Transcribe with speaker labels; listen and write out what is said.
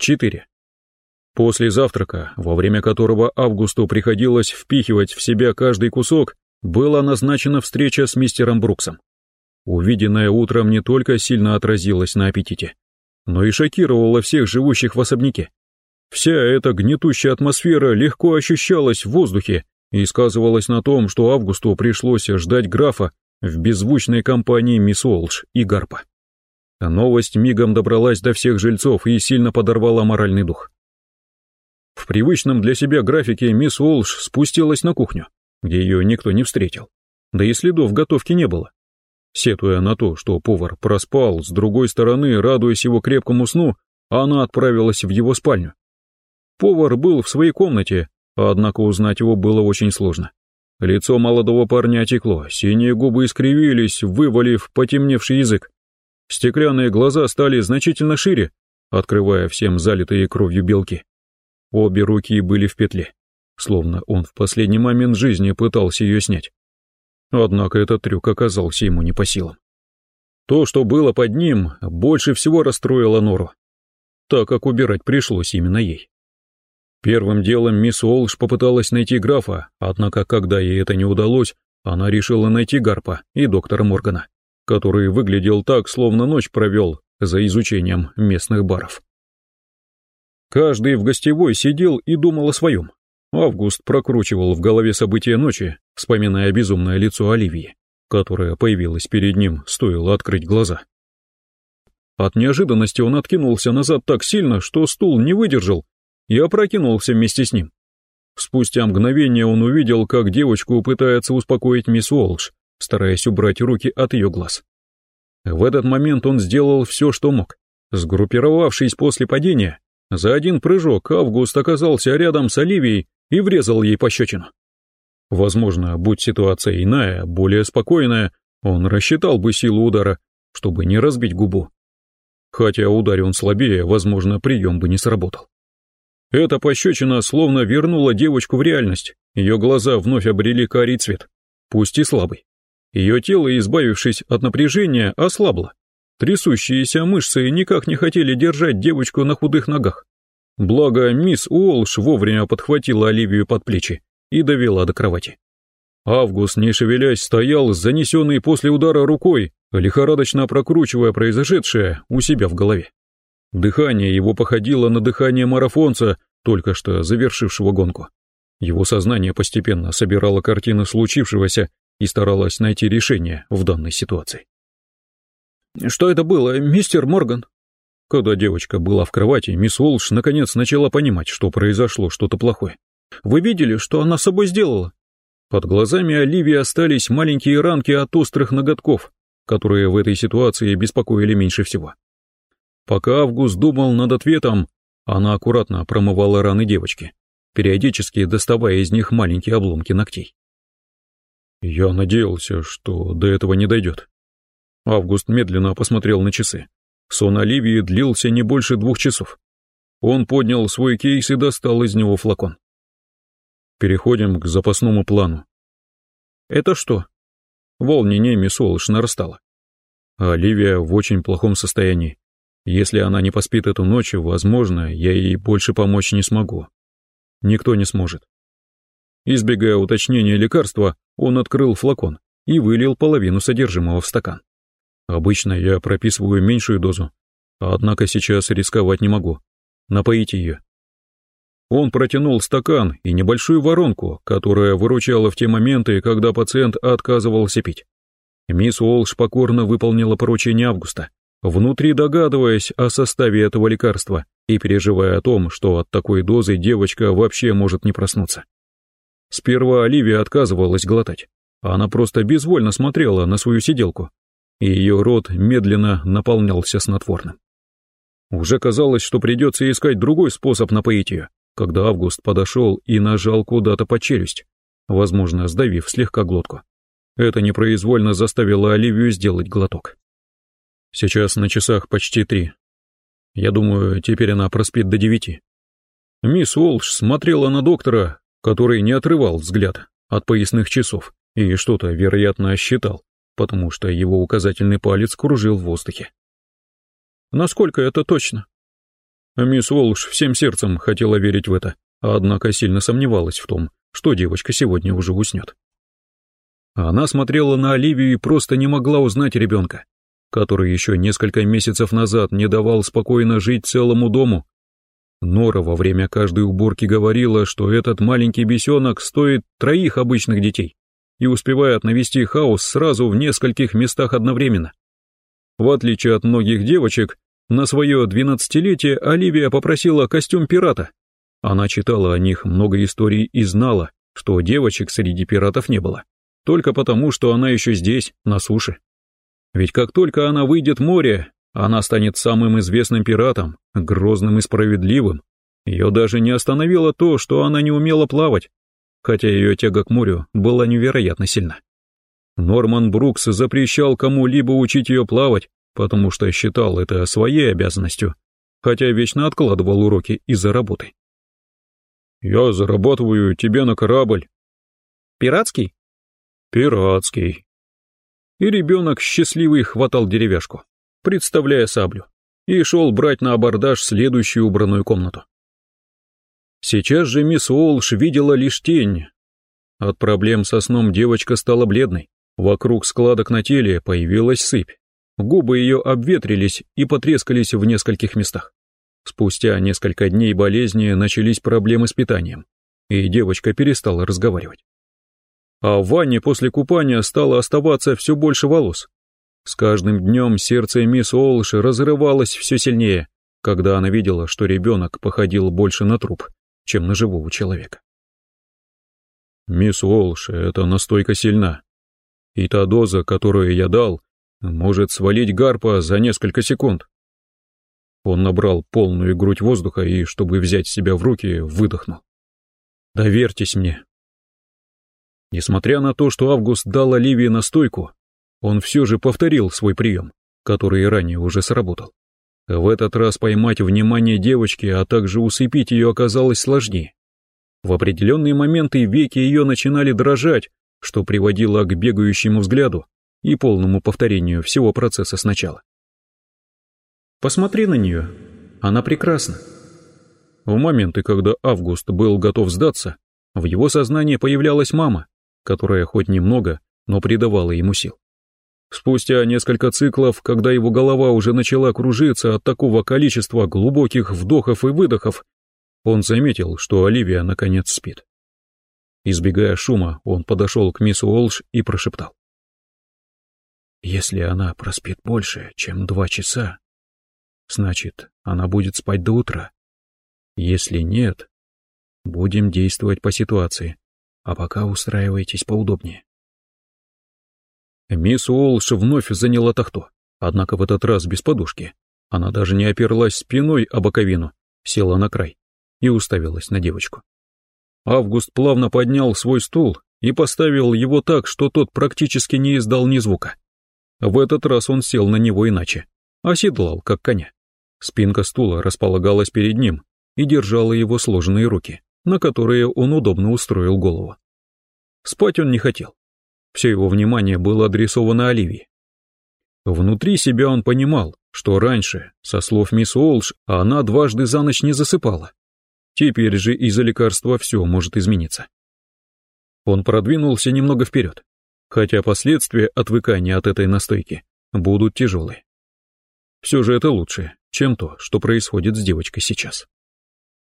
Speaker 1: 4. После завтрака, во время которого Августу приходилось впихивать в себя каждый кусок, была назначена встреча с мистером Бруксом. Увиденное утром не только сильно отразилось на аппетите, но и шокировало всех живущих в особняке. Вся эта гнетущая атмосфера легко ощущалась в воздухе и сказывалась на том, что Августу пришлось ждать графа в беззвучной компании мисс Уолш и Гарпа. Новость мигом добралась до всех жильцов и сильно подорвала моральный дух. В привычном для себя графике мисс Уолш спустилась на кухню, где ее никто не встретил, да и следов готовки не было. Сетуя на то, что повар проспал, с другой стороны, радуясь его крепкому сну, она отправилась в его спальню. Повар был в своей комнате, однако узнать его было очень сложно. Лицо молодого парня отекло, синие губы искривились, вывалив потемневший язык. Стеклянные глаза стали значительно шире, открывая всем залитые кровью белки. Обе руки были в петле, словно он в последний момент жизни пытался ее снять. Однако этот трюк оказался ему не по силам. То, что было под ним, больше всего расстроило Нору, так как убирать пришлось именно ей. Первым делом мисс Уолш попыталась найти графа, однако когда ей это не удалось, она решила найти Гарпа и доктора Моргана, который выглядел так, словно ночь провел за изучением местных баров. Каждый в гостевой сидел и думал о своем. Август прокручивал в голове события ночи, вспоминая безумное лицо Оливии, которое появилось перед ним, стоило открыть глаза. От неожиданности он откинулся назад так сильно, что стул не выдержал и опрокинулся вместе с ним. Спустя мгновение он увидел, как девочку пытается успокоить мисс Уолш, стараясь убрать руки от ее глаз. В этот момент он сделал все, что мог. Сгруппировавшись после падения, за один прыжок Август оказался рядом с Оливией и врезал ей пощечину. Возможно, будь ситуация иная, более спокойная, он рассчитал бы силу удара, чтобы не разбить губу. Хотя ударь он слабее, возможно, прием бы не сработал. Эта пощечина словно вернула девочку в реальность, ее глаза вновь обрели карий цвет, пусть и слабый. Ее тело, избавившись от напряжения, ослабло. Трясущиеся мышцы никак не хотели держать девочку на худых ногах. Благо, мисс Уолш вовремя подхватила Оливию под плечи и довела до кровати. Август, не шевелясь, стоял с занесенной после удара рукой, лихорадочно прокручивая произошедшее у себя в голове. Дыхание его походило на дыхание марафонца, только что завершившего гонку. Его сознание постепенно собирало картины случившегося и старалось найти решение в данной ситуации. «Что это было, мистер Морган?» Когда девочка была в кровати, мисс Уолш наконец начала понимать, что произошло что-то плохое. «Вы видели, что она с собой сделала?» Под глазами Оливии остались маленькие ранки от острых ноготков, которые в этой ситуации беспокоили меньше всего. Пока Август думал над ответом, она аккуратно промывала раны девочки, периодически доставая из них маленькие обломки ногтей. «Я надеялся, что до этого не дойдет». Август медленно посмотрел на часы. Сон Оливии длился не больше двух часов. Он поднял свой кейс и достал из него флакон. Переходим к запасному плану. Это что? Волнение мисс Уолш нарастало. Оливия в очень плохом состоянии. Если она не поспит эту ночь, возможно, я ей больше помочь не смогу. Никто не сможет. Избегая уточнения лекарства, он открыл флакон и вылил половину содержимого в стакан. Обычно я прописываю меньшую дозу, однако сейчас рисковать не могу. Напоить ее. Он протянул стакан и небольшую воронку, которая выручала в те моменты, когда пациент отказывался пить. Мисс Уолш покорно выполнила поручение Августа, внутри догадываясь о составе этого лекарства и переживая о том, что от такой дозы девочка вообще может не проснуться. Сперва Оливия отказывалась глотать. Она просто безвольно смотрела на свою сиделку, и ее рот медленно наполнялся снотворным. Уже казалось, что придется искать другой способ напоить ее, когда Август подошел и нажал куда-то под челюсть, возможно, сдавив слегка глотку. Это непроизвольно заставило Оливию сделать глоток. Сейчас на часах почти три. Я думаю, теперь она проспит до девяти. Мисс Уолш смотрела на доктора, который не отрывал взгляд от поясных часов и что-то, вероятно, считал потому что его указательный палец кружил в воздухе. Насколько это точно? Мисс Уолш всем сердцем хотела верить в это, однако сильно сомневалась в том, что девочка сегодня уже уснет. Она смотрела на Оливию и просто не могла узнать ребенка, который еще несколько месяцев назад не давал спокойно жить целому дому. Нора во время каждой уборки говорила, что этот маленький бесенок стоит троих обычных детей и успевает навести хаос сразу в нескольких местах одновременно. В отличие от многих девочек, на свое двенадцатилетие Оливия попросила костюм пирата. Она читала о них много историй и знала, что девочек среди пиратов не было, только потому, что она еще здесь, на суше. Ведь как только она выйдет в море, она станет самым известным пиратом, грозным и справедливым. Ее даже не остановило то, что она не умела плавать, хотя ее тяга к морю была невероятно сильна. Норман Брукс запрещал кому-либо учить ее плавать, потому что считал это своей обязанностью, хотя вечно откладывал уроки из-за работы. «Я зарабатываю тебе на корабль».
Speaker 2: «Пиратский?»
Speaker 1: «Пиратский». И ребенок счастливый хватал деревяшку, представляя саблю, и шел брать на абордаж следующую убранную комнату. Сейчас же мисс Уолш видела лишь тень. От проблем со сном девочка стала бледной, вокруг складок на теле появилась сыпь. Губы ее обветрились и потрескались в нескольких местах. Спустя несколько дней болезни начались проблемы с питанием, и девочка перестала разговаривать. А в ванне после купания стало оставаться все больше волос. С каждым днем сердце мисс Олш разрывалось все сильнее, когда она видела, что ребенок походил больше на труп, чем на живого человека. «Мисс Уолш, эта настойка сильна. И та доза, которую я дал, может свалить гарпа за несколько секунд. Он набрал полную грудь воздуха и, чтобы взять себя в руки, выдохнул. «Доверьтесь мне». Несмотря на то, что Август дал Оливии настойку, он все же повторил свой прием, который ранее уже сработал. В этот раз поймать внимание девочки, а также усыпить ее оказалось сложнее. В определенные моменты веки ее начинали дрожать, что приводило к бегающему взгляду, и полному повторению всего процесса сначала. «Посмотри на нее, она прекрасна». В моменты, когда Август был готов сдаться, в его сознании появлялась мама, которая хоть немного, но придавала ему сил. Спустя несколько циклов, когда его голова уже начала кружиться от такого количества глубоких вдохов и выдохов, он заметил, что Оливия наконец спит. Избегая шума, он подошел к мисс Уолш и прошептал. Если она проспит больше, чем два часа, значит, она будет спать до утра. Если нет, будем действовать по ситуации, а пока устраивайтесь поудобнее. Мисс Уолш вновь заняла тахту, однако в этот раз без подушки. Она даже не оперлась спиной о боковину, села на край и уставилась на девочку. Август плавно поднял свой стул и поставил его так, что тот практически не издал ни звука. В этот раз он сел на него иначе, оседлал, как коня. Спинка стула располагалась перед ним и держала его сложенные руки, на которые он удобно устроил голову. Спать он не хотел. Все его внимание было адресовано Оливии. Внутри себя он понимал, что раньше, со слов мисс Олш, она дважды за ночь не засыпала. Теперь же из-за лекарства все может измениться. Он продвинулся немного вперед, хотя последствия отвыкания от этой настойки будут тяжелые. Все же это лучше, чем то, что происходит с девочкой сейчас.